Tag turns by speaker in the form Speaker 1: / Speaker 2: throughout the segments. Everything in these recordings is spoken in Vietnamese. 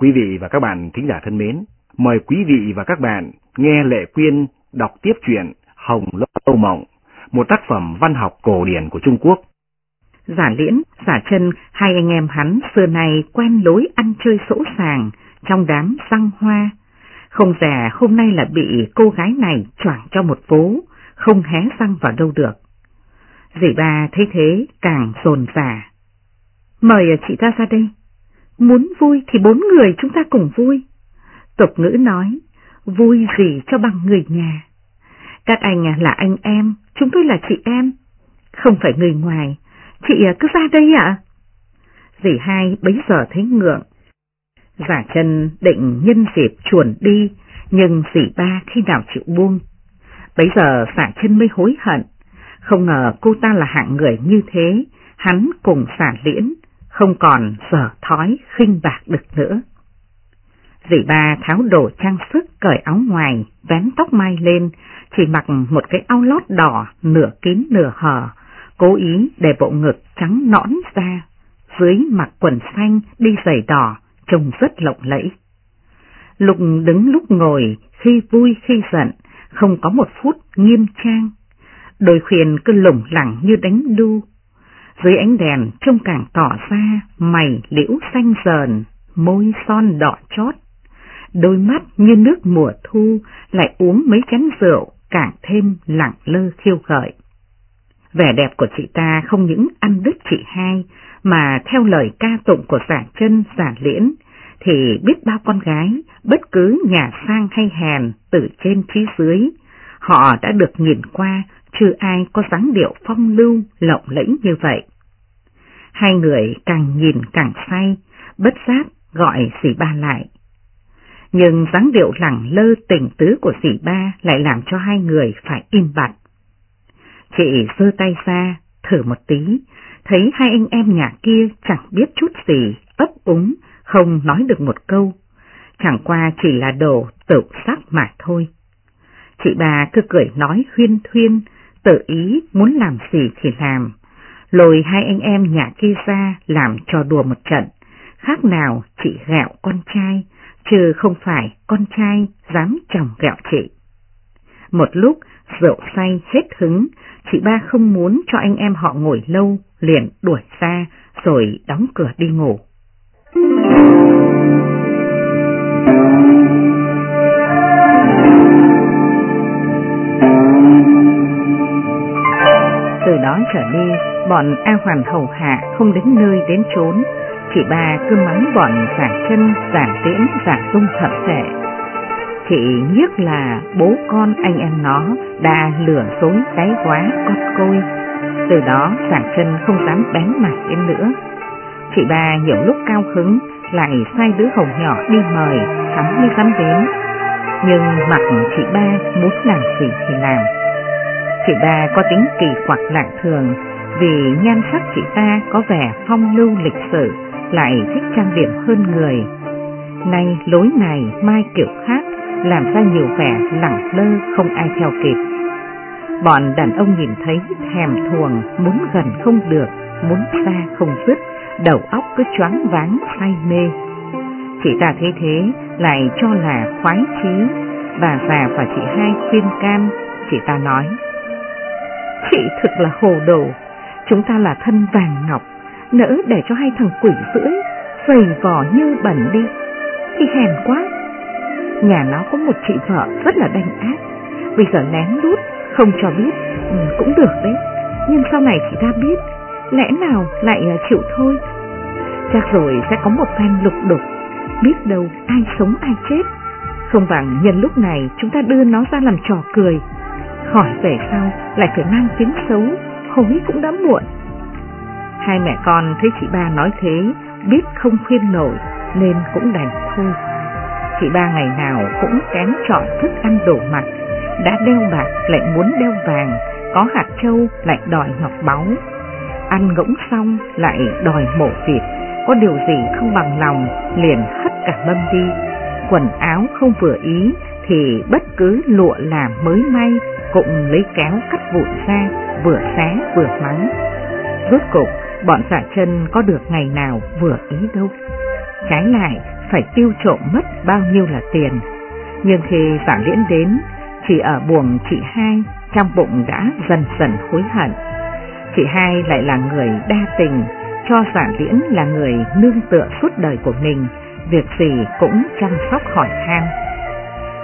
Speaker 1: Quý vị và các bạn thính giả thân mến, mời quý vị và các bạn nghe Lệ Quyên đọc tiếp truyện Hồng Lâu Mộng, một tác phẩm văn học cổ điển của Trung Quốc.
Speaker 2: Giả liễn, giả chân, hai anh em hắn xưa này quen lối ăn chơi sỗ sàng trong đám răng hoa. Không già hôm nay là bị cô gái này choảng cho một phố, không hé răng vào đâu được. Dì ba thấy thế càng rồn giả. Mời chị ta ra đây. Muốn vui thì bốn người chúng ta cùng vui. Tục ngữ nói, vui gì cho bằng người nhà. Các anh là anh em, chúng tôi là chị em. Không phải người ngoài, chị à, cứ ra đây ạ. Dì hai bấy giờ thấy ngượng. Giả chân định nhân dịp chuồn đi, nhưng dì ba khi nào chịu buông. Bấy giờ giả chân mới hối hận, không ngờ cô ta là hạng người như thế, hắn cùng xả liễn, không còn sở thói khinh bạc được nữa. Dì ba tháo đồ trang sức cởi áo ngoài, vén tóc mai lên, chỉ mặc một cái áo lót đỏ nửa kín nửa hở, cố ý để bộ ngực trắng nõn ra, dưới mặc quần xanh đi giày đỏ, trông rất lộng lẫy. Lục đứng lúc ngồi, khi vui khi giận, không có một phút nghiêm trang. Đôi khuyên cứ lủng lẳng như đánh đu, dưới ánh đèn trông càng tỏ ra mày liễu xanh dờn, môi son đỏ chót. Đôi mắt như nước mùa thu lại uống mấy chén rượu càng thêm lặng lơ khiêu gợi. Vẻ đẹp của chị ta không những ăn đứt chị hai, mà theo lời ca tụng của giả chân giả liễn, thì biết bao con gái, bất cứ nhà sang hay hèn, từ trên phía dưới, họ đã được nhìn qua, chưa ai có dáng điệu phong lưu, lộng lẫy như vậy. Hai người càng nhìn càng say, bất giác gọi dì ba lại. Nhưng dáng điệu lẳng lơ tình tứ của dì ba lại làm cho hai người phải im bặt. Chị giơ tay ra, thử một tí, thấy hai anh em nhà kia chẳng biết chút gì, ấp úng, không nói được một câu. Chẳng qua chỉ là đồ tự sắc mà thôi. Chị bà cứ cười nói huyên thuyên, tự ý muốn làm gì thì làm, lôi hai anh em nhà kia ra làm trò đùa một trận, khác nào chị gẹo con trai, chứ không phải con trai dám chồng gẹo chị. Một lúc rượu say hết hứng, chị ba không muốn cho anh em họ ngồi lâu, liền đuổi ra rồi đóng cửa đi ngủ. Đó trở đi, bọn A Hoàn hầu hạ không đến nơi đến chốn, chị ba cứ mắng bọn giả chân, giả tiễn, giả dung thậm tệ. Chị nhất là bố con anh em nó đã lừa dối cái quá con côi. Từ đó giả chân không dám bén mặt đến nữa. Chị ba nhiều lúc cao hứng lại sai đứa hồng nhỏ đi mời, hắn mới dám đến. Nhưng mặt chị ba muốn làm gì thì làm. Chị ba có tính kỳ quặc lạ thường, vì nhan sắc chị ta có vẻ phong lưu lịch sử, lại thích trang điểm hơn người. Nay lối này mai kiểu khác, làm ra nhiều vẻ lẳng lơ không ai theo kịp. Bọn đàn ông nhìn thấy thèm thuồng, muốn gần không được, muốn xa không dứt, đầu óc cứ choáng váng say mê. Chị ta thấy thế lại cho là khoái chí, bà già và chị hai khuyên can, chị ta nói. Chị thực là hồ đồ, chúng ta là thân vàng ngọc, nỡ để cho hai thằng quỷ rưỡi, dày vỏ như bẩn đi, thì hèn quá. Nhà nó có một chị vợ rất là đanh ác, bây giờ lén lút, không cho biết, ừ, cũng được đấy, nhưng sau này chị ta biết, lẽ nào lại chịu thôi. Chắc rồi sẽ có một phen lục đục, biết đâu ai sống ai chết. Không bằng nhân lúc này chúng ta đưa nó ra làm trò cười, khỏi về sau lại phải mang tiếng xấu, hối cũng đã muộn. Hai mẹ con thấy chị ba nói thế, biết không khuyên nổi nên cũng đành thôi. Chị ba ngày nào cũng kén chọn thức ăn đổ mặt, đã đeo bạc lại muốn đeo vàng, có hạt trâu lại đòi ngọc báu. Ăn ngỗng xong lại đòi mổ vịt, có điều gì không bằng lòng liền hất cả mâm đi. Quần áo không vừa ý thì bất cứ lụa làm mới may cũng lấy kéo cắt vụn ra, vừa xé vừa mắng. Rốt cục, bọn giả chân có được ngày nào vừa ý đâu. Trái lại, phải tiêu trộm mất bao nhiêu là tiền. Nhưng khi giả liễn đến, chỉ ở buồng chị hai, trong bụng đã dần dần hối hận. Chị hai lại là người đa tình, cho giả liễn là người nương tựa suốt đời của mình, việc gì cũng chăm sóc hỏi han.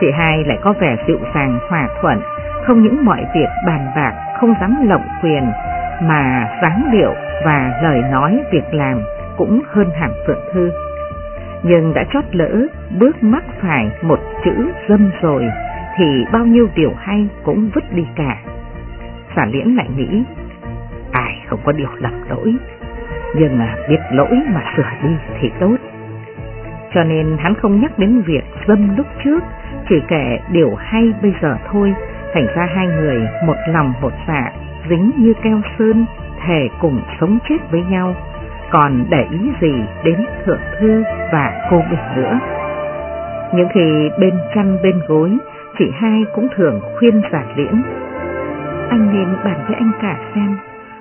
Speaker 2: Chị hai lại có vẻ dịu dàng hòa thuận, không những mọi việc bàn bạc không dám lộng quyền, mà dáng điệu và lời nói việc làm cũng hơn hẳn Phượng Thư. Nhưng đã chót lỡ bước mắc phải một chữ dâm rồi thì bao nhiêu điều hay cũng vứt đi cả. Xả liễn lại nghĩ, ai không có điều lầm lỗi, nhưng biết lỗi mà sửa đi thì tốt. Cho nên hắn không nhắc đến việc dâm lúc trước, chỉ kể điều hay bây giờ thôi, thành ra hai người một lòng một dạ, dính như keo sơn, thề cùng sống chết với nhau, còn để ý gì đến Thượng Thư và cô Bình nữa. Những khi bên chăn bên gối, chị hai cũng thường khuyên giả liễn. Anh nên bàn với anh cả xem,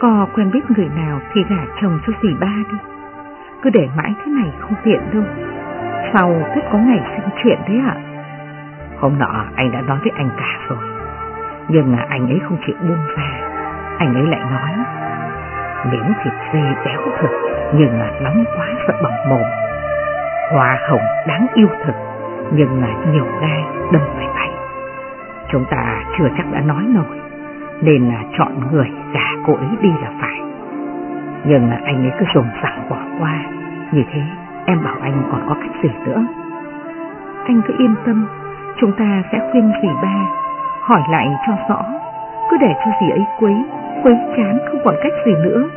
Speaker 2: có quen biết người nào thì gả chồng cho dì ba đi. Cứ để mãi thế này không tiện đâu. Sau tất có ngày sinh chuyện thế ạ. Hôm nọ anh đã nói với anh cả rồi. Nhưng là anh ấy không chịu buông ra. Anh ấy lại nói, miếng thịt dê béo thực nhưng là nóng quá sợ bỏng mồm. Hoa hồng đáng yêu thực nhưng là nhiều gai đâm phải tay. Chúng ta chưa chắc đã nói nổi nên là chọn người gả cô ấy đi là phải. Nhưng là anh ấy cứ dùng sẵn bỏ qua, như thế em bảo anh còn có cách gì nữa. Anh cứ yên tâm, chúng ta sẽ khuyên dì ba, hỏi lại cho rõ, cứ để cho dì ấy quấy, quấy chán không còn cách gì nữa,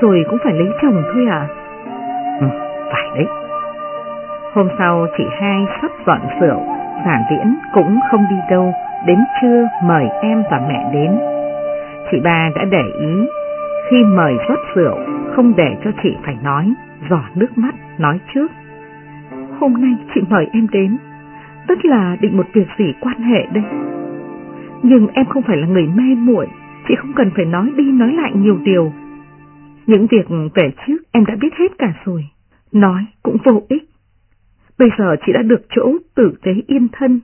Speaker 2: rồi cũng phải lấy chồng thôi à. Ừ, phải đấy. Hôm sau chị hai sắp dọn rượu, giản viễn cũng không đi đâu, đến trưa mời em và mẹ đến. Chị ba đã để ý, khi mời rót rượu, không để cho chị phải nói, giỏ nước mắt, nói trước. Hôm nay chị mời em đến, tất là định một việc gì quan hệ đây. Nhưng em không phải là người mê muội, chị không cần phải nói đi nói lại nhiều điều. Những việc về trước em đã biết hết cả rồi, nói cũng vô ích. Bây giờ chị đã được chỗ tử tế yên thân,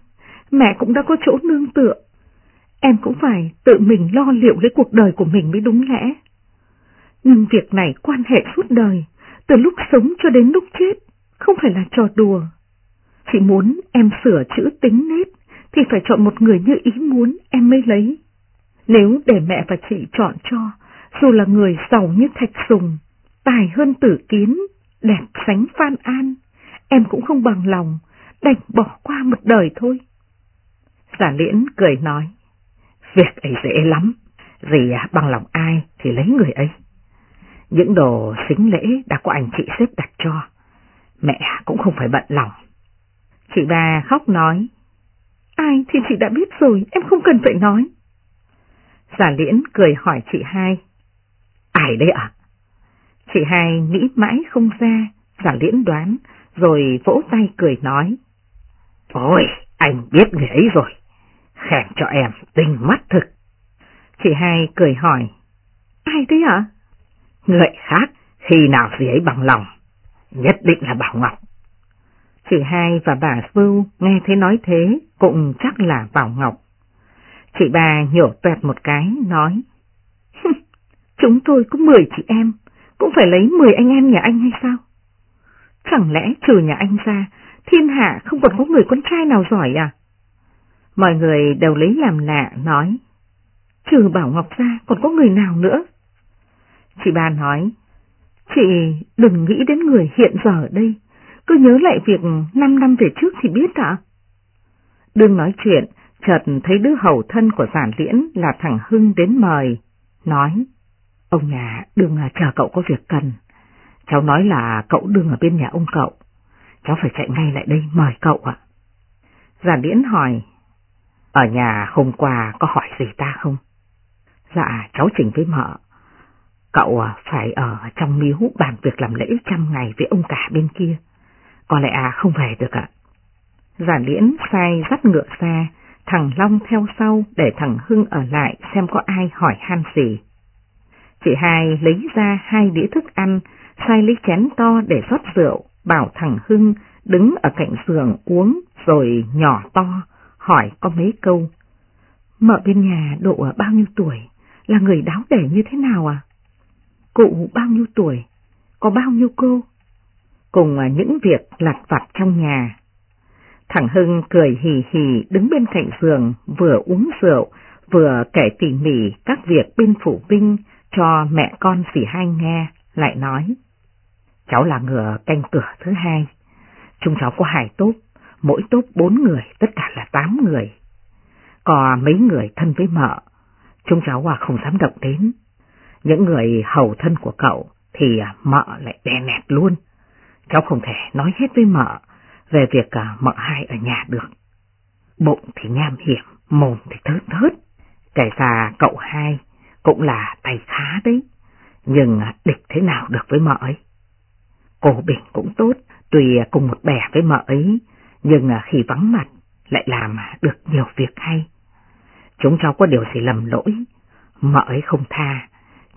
Speaker 2: mẹ cũng đã có chỗ nương tựa. Em cũng phải tự mình lo liệu lấy cuộc đời của mình mới đúng lẽ. Nhưng việc này quan hệ suốt đời, từ lúc sống cho đến lúc chết, không phải là trò đùa. Chị muốn em sửa chữ tính nết, thì phải chọn một người như ý muốn em mới lấy. Nếu để mẹ và chị chọn cho, dù là người giàu như thạch sùng, tài hơn tử kiến, đẹp sánh phan an, em cũng không bằng lòng, đành bỏ qua một đời thôi. Giả liễn cười nói, việc ấy dễ lắm, gì à, bằng lòng ai thì lấy người ấy. Những đồ xính lễ đã có anh chị xếp đặt cho, mẹ cũng không phải bận lòng. Chị ba khóc nói, ai thì chị đã biết rồi, em không cần phải nói. Giả liễn cười hỏi chị hai, ai đấy ạ? Chị hai nghĩ mãi không ra, giả liễn đoán, rồi vỗ tay cười nói. Ôi, anh biết người ấy rồi, khen cho em tinh mắt thực. Chị hai cười hỏi, ai đấy ạ? Người khác, khi nào gì ấy bằng lòng, nhất định là Bảo Ngọc. Chị hai và bà Vưu nghe thấy nói thế, cũng chắc là Bảo Ngọc. Chị bà nhổ tuẹt một cái, nói, Chúng tôi có 10 chị em, cũng phải lấy 10 anh em nhà anh hay sao? Chẳng lẽ trừ nhà anh ra, thiên hạ không còn có người con trai nào giỏi à? Mọi người đều lấy làm lạ, nói, trừ Bảo Ngọc ra còn có người nào nữa? Chị ba nói, chị đừng nghĩ đến người hiện giờ ở đây, cứ nhớ lại việc 5 năm về trước thì biết ạ. Đương nói chuyện, chợt thấy đứa hầu thân của giản liễn là thằng Hưng đến mời, nói, ông nhà đừng à, chờ cậu có việc cần, cháu nói là cậu đừng ở bên nhà ông cậu, cháu phải chạy ngay lại đây mời cậu ạ. Giản liễn hỏi, ở nhà hôm qua có hỏi gì ta không? Dạ, cháu chỉnh với mợ. Cậu à, phải ở trong miếu bàn việc làm lễ trăm ngày với ông cả bên kia. Có lẽ à không về được ạ. Giả liễn sai dắt ngựa xa, thằng Long theo sau để thằng Hưng ở lại xem có ai hỏi han gì. Chị hai lấy ra hai đĩa thức ăn, sai lấy chén to để rót rượu, bảo thằng Hưng đứng ở cạnh giường uống rồi nhỏ to, hỏi có mấy câu. Mợ bên nhà độ bao nhiêu tuổi, là người đáo để như thế nào à? Cụ bao nhiêu tuổi, có bao nhiêu cô? Cùng à, những việc lặt vặt trong nhà. Thằng Hưng cười hì hì đứng bên cạnh giường vừa uống rượu vừa kể tỉ mỉ các việc bên phủ binh cho mẹ con dì hai nghe, lại nói. Cháu là ngựa canh cửa thứ hai. Chúng cháu có hai tốp, mỗi tốp bốn người, tất cả là tám người. có mấy người thân với mợ, chúng cháu à, không dám động đến. Những người hầu thân của cậu thì à, mợ lại đè nẹt luôn. Cháu không thể nói hết với mợ về việc à, mợ hai ở nhà được. Bụng thì nham hiểm, mồm thì thớt thớt. Kể ra cậu hai cũng là tay khá đấy, nhưng à, địch thế nào được với mợ ấy. Cô Bình cũng tốt, tuy cùng một bè với mợ ấy, nhưng khi vắng mặt lại làm được nhiều việc hay. Chúng cháu có điều gì lầm lỗi, mợ ấy không tha,